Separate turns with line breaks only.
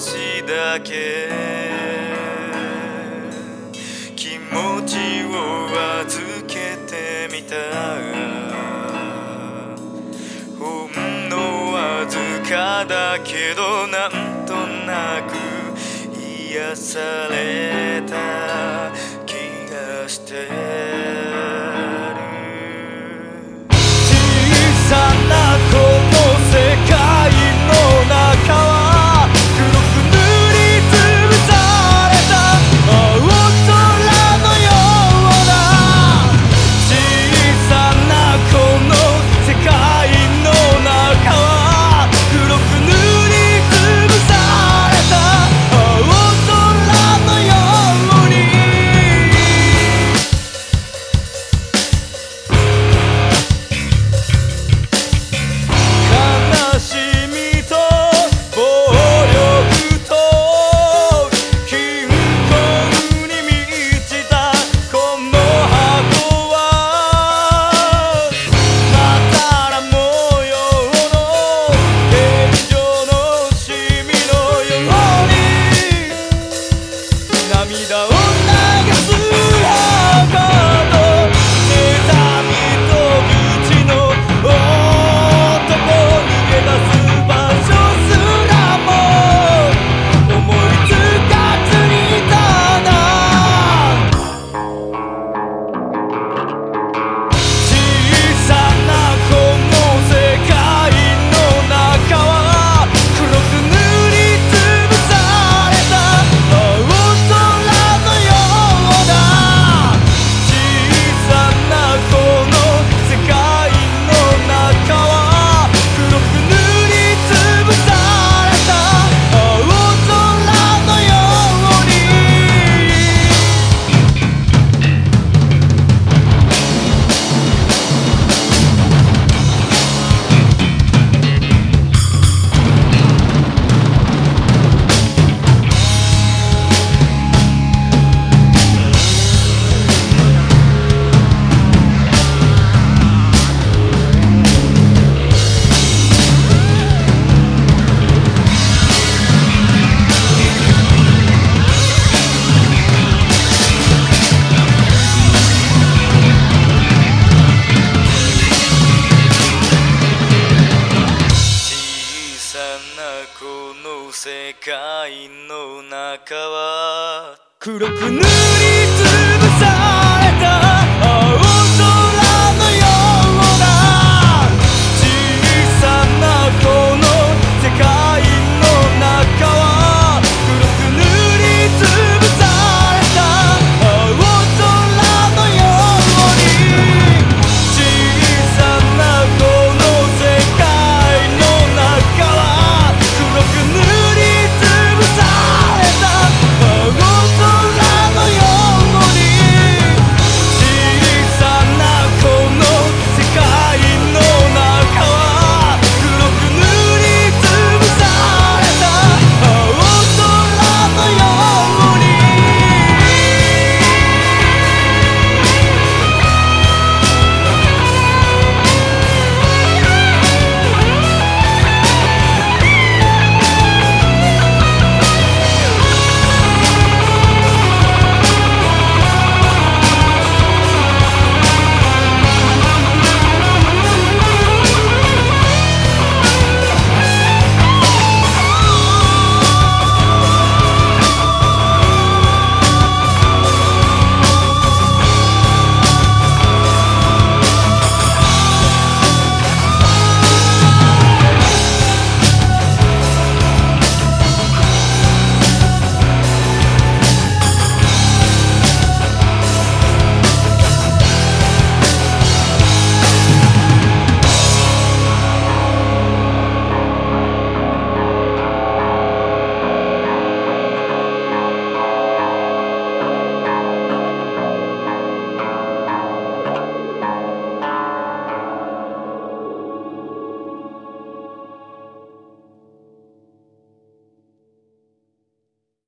しだけ。気持ちを預けてみた。ほんのわずかだけどなんとなく癒された気がして。世界の中は黒く塗りつぶ